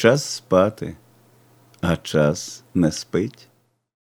Час спати, а час не спить.